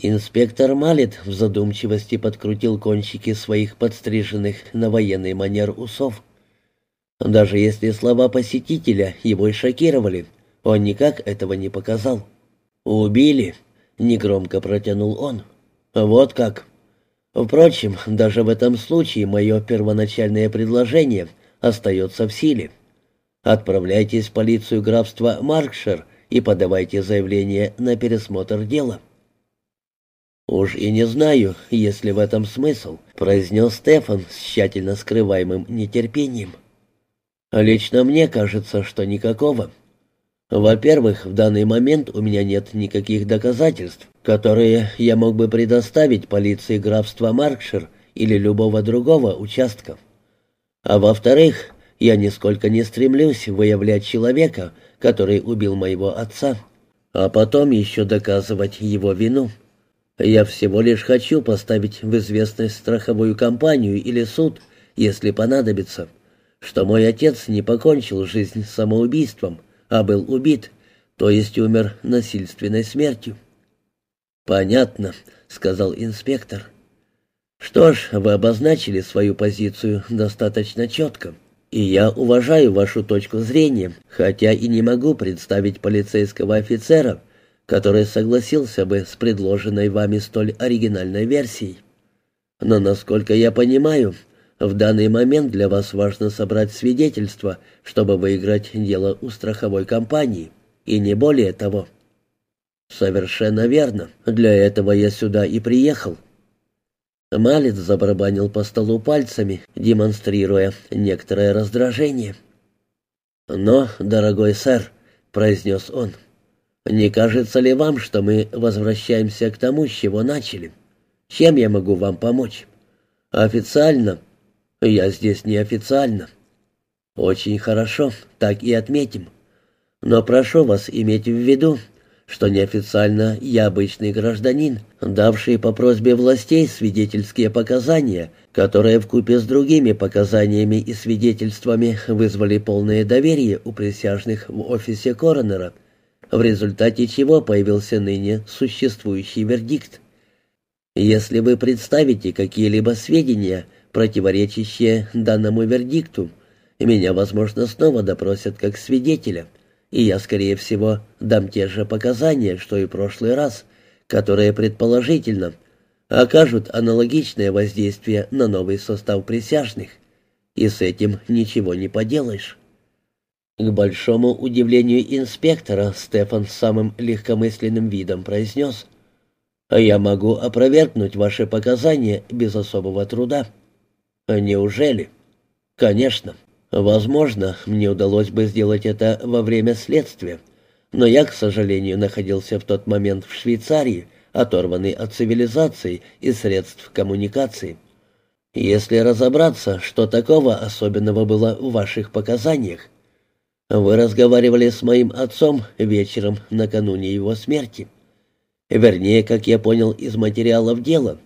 Инспектор Малет в задумчивости подкрутил кончики своих подстриженных на военный манер усов. Даже если слова посетителя его шокировали, он никак этого не показал. «Убили», — негромко протянул он. «Вот как». Впрочем, даже в этом случае мое первоначальное предложение остается в силе. Отправляйтесь в полицию графства Маркшир и подавайте заявление на пересмотр дела. «Уж и не знаю, есть ли в этом смысл», — произнес Стефан с тщательно скрываемым нетерпением. «Лично мне кажется, что никакого. Во-первых, в данный момент у меня нет никаких доказательств, которые я мог бы предоставить полиции графства Маркшир или любого другого участка. А во-вторых, я нисколько не стремлюсь выявлять человека, который убил моего отца, а потом еще доказывать его вину. Я всего лишь хочу поставить в известность страховую компанию или суд, если понадобится, что мой отец не покончил жизнь самоубийством, а был убит, то есть умер насильственной смертью. «Понятно», — сказал инспектор. «Что ж, вы обозначили свою позицию достаточно четко, и я уважаю вашу точку зрения, хотя и не могу представить полицейского офицера, который согласился бы с предложенной вами столь оригинальной версией. Но, насколько я понимаю, в данный момент для вас важно собрать свидетельства, чтобы выиграть дело у страховой компании, и не более того. Совершенно верно. Для этого я сюда и приехал. Малец забарабанил по столу пальцами, демонстрируя некоторое раздражение. «Но, дорогой сэр», — произнес он, — «не кажется ли вам, что мы возвращаемся к тому, с чего начали? Чем я могу вам помочь? Официально «Я здесь неофициально». «Очень хорошо, так и отметим. Но прошу вас иметь в виду, что неофициально я обычный гражданин, давший по просьбе властей свидетельские показания, которые вкупе с другими показаниями и свидетельствами вызвали полное доверие у присяжных в офисе коронера, в результате чего появился ныне существующий вердикт. Если вы представите какие-либо сведения – противоречащее данному вердикту, меня, возможно, снова допросят как свидетеля, и я, скорее всего, дам те же показания, что и прошлый раз, которые, предположительно, окажут аналогичное воздействие на новый состав присяжных, и с этим ничего не поделаешь. К большому удивлению инспектора Стефан с самым легкомысленным видом произнес, «Я могу опровергнуть ваши показания без особого труда». «Неужели?» «Конечно. Возможно, мне удалось бы сделать это во время следствия, но я, к сожалению, находился в тот момент в Швейцарии, оторванный от цивилизации и средств коммуникации. Если разобраться, что такого особенного было в ваших показаниях, вы разговаривали с моим отцом вечером накануне его смерти. Вернее, как я понял из материалов дела,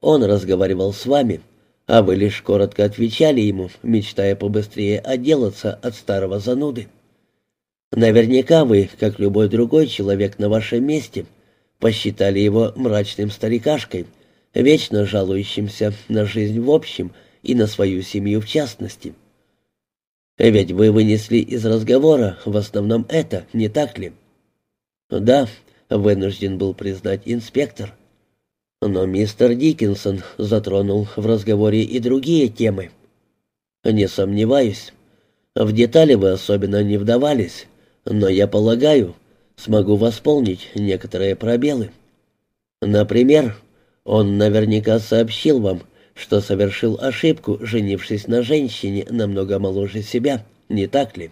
он разговаривал с вами, а вы лишь коротко отвечали ему, мечтая побыстрее отделаться от старого зануды. Наверняка вы, как любой другой человек на вашем месте, посчитали его мрачным старикашкой, вечно жалующимся на жизнь в общем и на свою семью в частности. Ведь вы вынесли из разговора в основном это, не так ли? Да, вынужден был признать инспектор. Но мистер Диккенсон затронул в разговоре и другие темы. Не сомневаюсь. В детали вы особенно не вдавались, но я полагаю, смогу восполнить некоторые пробелы. Например, он наверняка сообщил вам, что совершил ошибку, женившись на женщине намного моложе себя, не так ли?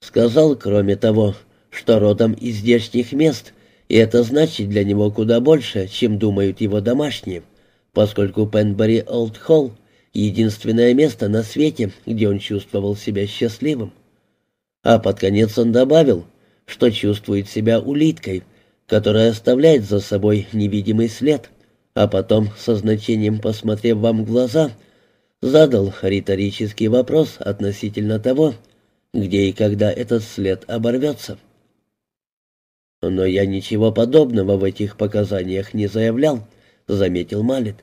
Сказал, кроме того, что родом из здешних мест и это значит для него куда больше, чем думают его домашние, поскольку Пенбери Олд Холл — единственное место на свете, где он чувствовал себя счастливым. А под конец он добавил, что чувствует себя улиткой, которая оставляет за собой невидимый след, а потом, со значением посмотрев вам в глаза, задал риторический вопрос относительно того, где и когда этот след оборвется. «Но я ничего подобного в этих показаниях не заявлял», — заметил Малет.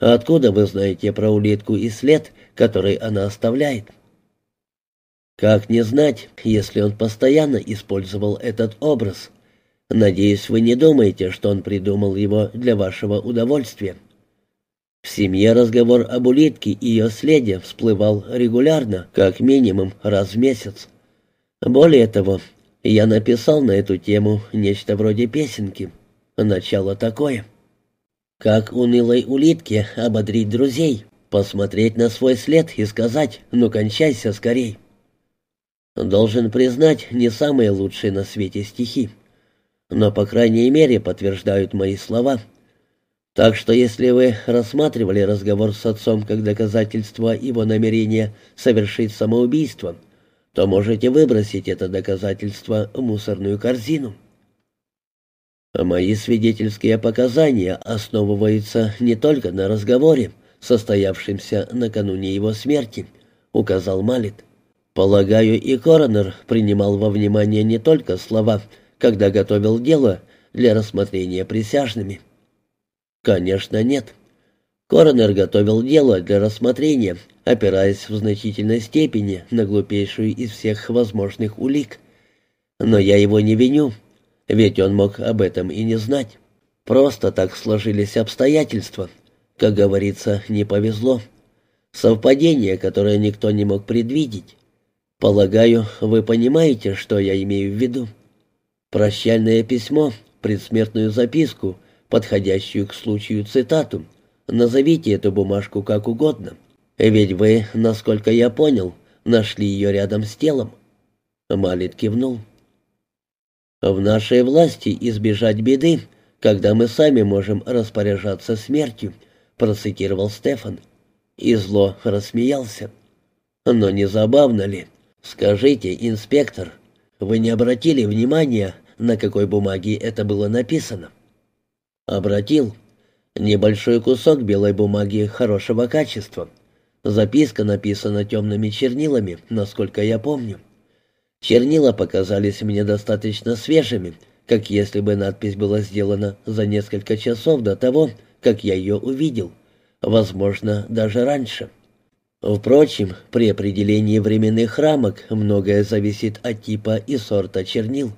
«А откуда вы знаете про улитку и след, который она оставляет?» «Как не знать, если он постоянно использовал этот образ? Надеюсь, вы не думаете, что он придумал его для вашего удовольствия». В семье разговор об улитке и ее следе всплывал регулярно, как минимум раз в месяц. Более того, я написал на эту тему нечто вроде песенки. Начало такое. Как унылой улитке ободрить друзей, посмотреть на свой след и сказать «ну кончайся скорей». Должен признать, не самые лучшие на свете стихи, но, по крайней мере, подтверждают мои слова — так что если вы рассматривали разговор с отцом как доказательство его намерения совершить самоубийство, то можете выбросить это доказательство в мусорную корзину. Мои свидетельские показания основываются не только на разговоре, состоявшемся накануне его смерти, указал Малит. Полагаю, и коронер принимал во внимание не только слова, когда готовил дело для рассмотрения присяжными. Конечно, нет. Коронер готовил дело для рассмотрения, опираясь в значительной степени на глупейшую из всех возможных улик. Но я его не виню, ведь он мог об этом и не знать. Просто так сложились обстоятельства. Как говорится, не повезло. Совпадение, которое никто не мог предвидеть. Полагаю, вы понимаете, что я имею в виду. Прощальное письмо, предсмертную записку — подходящую к случаю цитату. Назовите эту бумажку как угодно. Ведь вы, насколько я понял, нашли ее рядом с телом. Малит кивнул. В нашей власти избежать беды, когда мы сами можем распоряжаться смертью, процитировал Стефан. И зло рассмеялся. Но не забавно ли? Скажите, инспектор, вы не обратили внимания, на какой бумаге это было написано? Обратил. Небольшой кусок белой бумаги хорошего качества. Записка написана темными чернилами, насколько я помню. Чернила показались мне достаточно свежими, как если бы надпись была сделана за несколько часов до того, как я ее увидел. Возможно, даже раньше. Впрочем, при определении временных рамок многое зависит от типа и сорта чернил.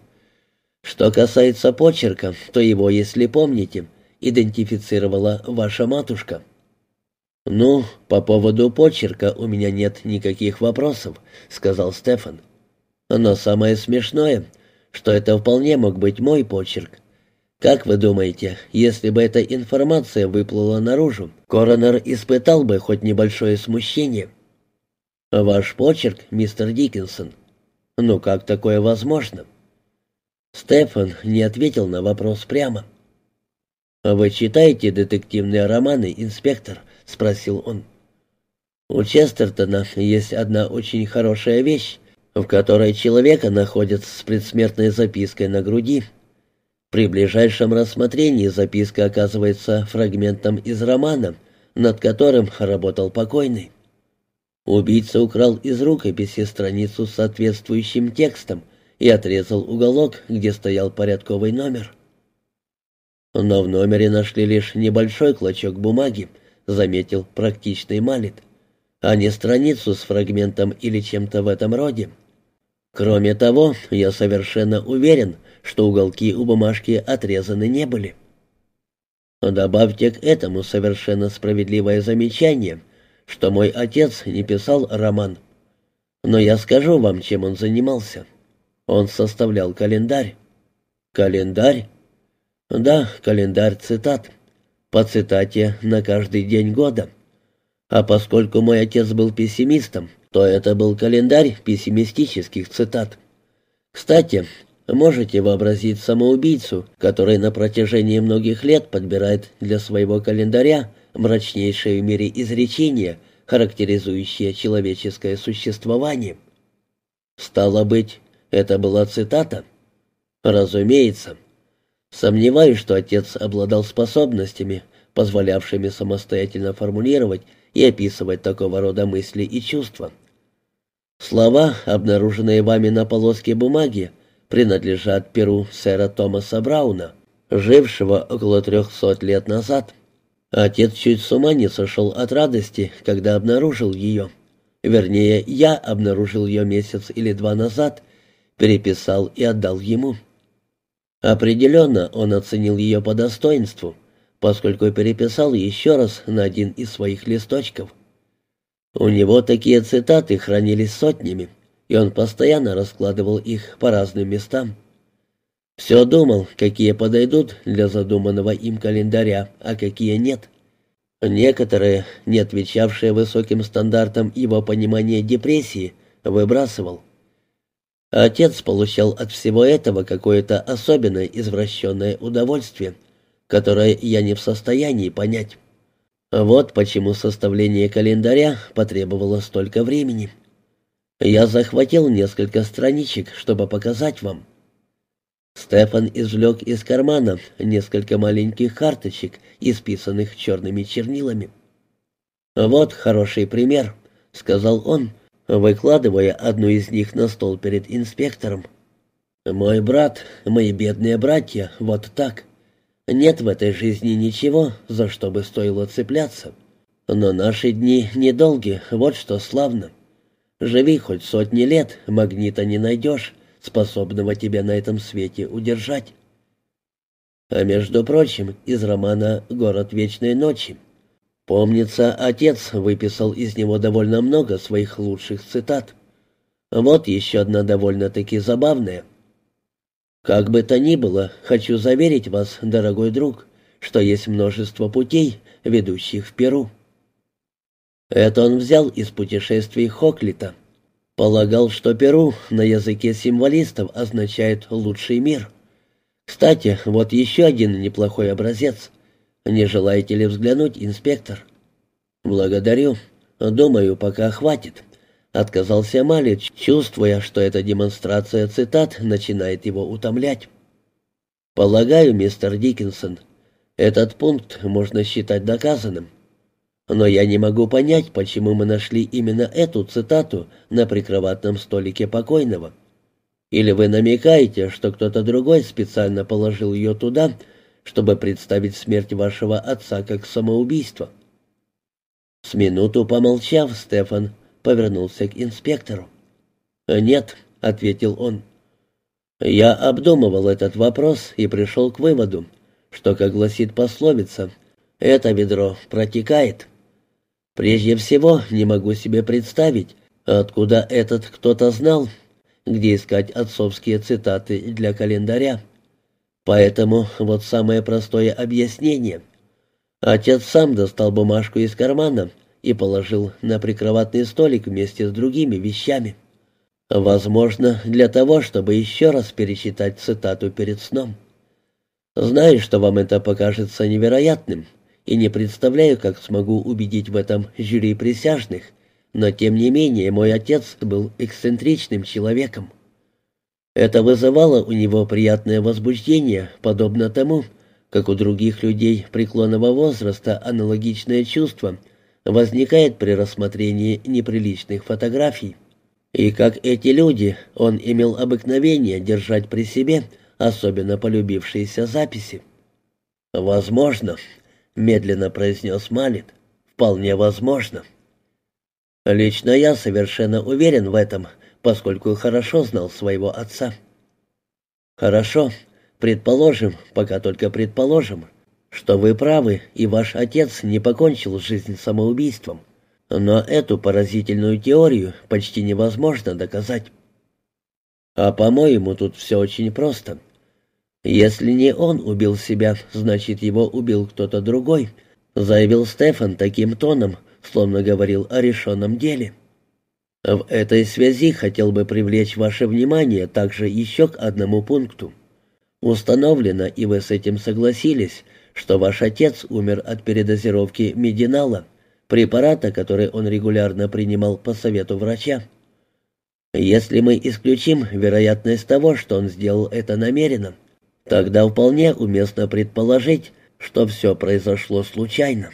Что касается почерка, то его, если помните, идентифицировала ваша матушка. «Ну, по поводу почерка у меня нет никаких вопросов», — сказал Стефан. «Но самое смешное, что это вполне мог быть мой почерк. Как вы думаете, если бы эта информация выплыла наружу, коронер испытал бы хоть небольшое смущение?» «Ваш почерк, мистер Диккенсон. Ну как такое возможно?» Стефан не ответил на вопрос прямо. «Вы читаете детективные романы, инспектор?» — спросил он. «У Честертона есть одна очень хорошая вещь, в которой человека находят с предсмертной запиской на груди. При ближайшем рассмотрении записка оказывается фрагментом из романа, над которым работал покойный. Убийца украл из рукописи страницу с соответствующим текстом — и отрезал уголок, где стоял порядковый номер. Но в номере нашли лишь небольшой клочок бумаги, заметил практичный Малит, а не страницу с фрагментом или чем-то в этом роде. Кроме того, я совершенно уверен, что уголки у бумажки отрезаны не были. Добавьте к этому совершенно справедливое замечание, что мой отец не писал роман. Но я скажу вам, чем он занимался. Он составлял календарь. Календарь? Да, календарь цитат. По цитате на каждый день года. А поскольку мой отец был пессимистом, то это был календарь пессимистических цитат. Кстати, можете вообразить самоубийцу, который на протяжении многих лет подбирает для своего календаря мрачнейшее в мире изречение, характеризующее человеческое существование. Стало быть, это была цитата? Разумеется. Сомневаюсь, что отец обладал способностями, позволявшими самостоятельно формулировать и описывать такого рода мысли и чувства. Слова, обнаруженные вами на полоске бумаги, принадлежат перу сэра Томаса Брауна, жившего около трехсот лет назад. Отец чуть с ума не сошел от радости, когда обнаружил ее. Вернее, я обнаружил ее месяц или два назад, переписал и отдал ему. Определенно он оценил ее по достоинству, поскольку переписал еще раз на один из своих листочков. У него такие цитаты хранились сотнями, и он постоянно раскладывал их по разным местам. Все думал, какие подойдут для задуманного им календаря, а какие нет. Некоторые, не отвечавшие высоким стандартам его понимания депрессии, выбрасывал. Отец получал от всего этого какое-то особенное извращенное удовольствие, которое я не в состоянии понять. Вот почему составление календаря потребовало столько времени. Я захватил несколько страничек, чтобы показать вам. Стефан извлек из кармана несколько маленьких карточек, исписанных черными чернилами. «Вот хороший пример», — сказал он, выкладывая одну из них на стол перед инспектором. «Мой брат, мои бедные братья, вот так. Нет в этой жизни ничего, за что бы стоило цепляться. Но наши дни недолги, вот что славно. Живи хоть сотни лет, магнита не найдешь, способного тебя на этом свете удержать. А между прочим, из романа «Город вечной ночи». Помнится, отец выписал из него довольно много своих лучших цитат. Вот еще одна довольно-таки забавная. «Как бы то ни было, хочу заверить вас, дорогой друг, что есть множество путей, ведущих в Перу». Это он взял из путешествий Хоклита. Полагал, что Перу на языке символистов означает «лучший мир». Кстати, вот еще один неплохой образец. Не желаете ли взглянуть, инспектор? Благодарю. Думаю, пока хватит. Отказался Малич, чувствуя, что эта демонстрация цитат начинает его утомлять. Полагаю, мистер Диккенсон, этот пункт можно считать доказанным. Но я не могу понять, почему мы нашли именно эту цитату на прикроватном столике покойного. Или вы намекаете, что кто-то другой специально положил ее туда, чтобы представить смерть вашего отца как самоубийство?» С минуту помолчав, Стефан повернулся к инспектору. «Нет», — ответил он. «Я обдумывал этот вопрос и пришел к выводу, что, как гласит пословица, это ведро протекает». Прежде всего, не могу себе представить, откуда этот кто-то знал, где искать отцовские цитаты для календаря. Поэтому вот самое простое объяснение. Отец сам достал бумажку из кармана и положил на прикроватный столик вместе с другими вещами. Возможно, для того, чтобы еще раз перечитать цитату перед сном. Знаю, что вам это покажется невероятным, и не представляю, как смогу убедить в этом жюри присяжных, но тем не менее мой отец был эксцентричным человеком. Это вызывало у него приятное возбуждение, подобно тому, как у других людей преклонного возраста аналогичное чувство возникает при рассмотрении неприличных фотографий. И как эти люди, он имел обыкновение держать при себе особенно полюбившиеся записи. Возможно, — медленно произнес Малит. «Вполне возможно». «Лично я совершенно уверен в этом, поскольку хорошо знал своего отца». «Хорошо. Предположим, пока только предположим, что вы правы, и ваш отец не покончил жизнь самоубийством. Но эту поразительную теорию почти невозможно доказать». «А по-моему, тут все очень просто». «Если не он убил себя, значит, его убил кто-то другой», — заявил Стефан таким тоном, словно говорил о решенном деле. «В этой связи хотел бы привлечь ваше внимание также еще к одному пункту. Установлено, и вы с этим согласились, что ваш отец умер от передозировки мединала, препарата, который он регулярно принимал по совету врача. Если мы исключим вероятность того, что он сделал это намеренно, Тогда вполне уместно предположить, что все произошло случайно.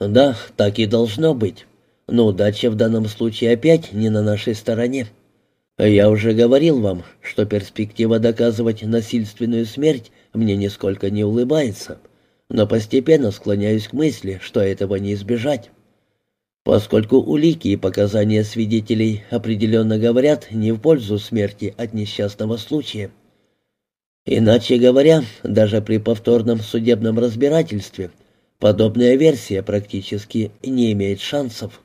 Да, так и должно быть. Но удача в данном случае опять не на нашей стороне. Я уже говорил вам, что перспектива доказывать насильственную смерть мне нисколько не улыбается, но постепенно склоняюсь к мысли, что этого не избежать. Поскольку улики и показания свидетелей определенно говорят не в пользу смерти от несчастного случая. Иначе говоря, даже при повторном судебном разбирательстве подобная версия практически не имеет шансов.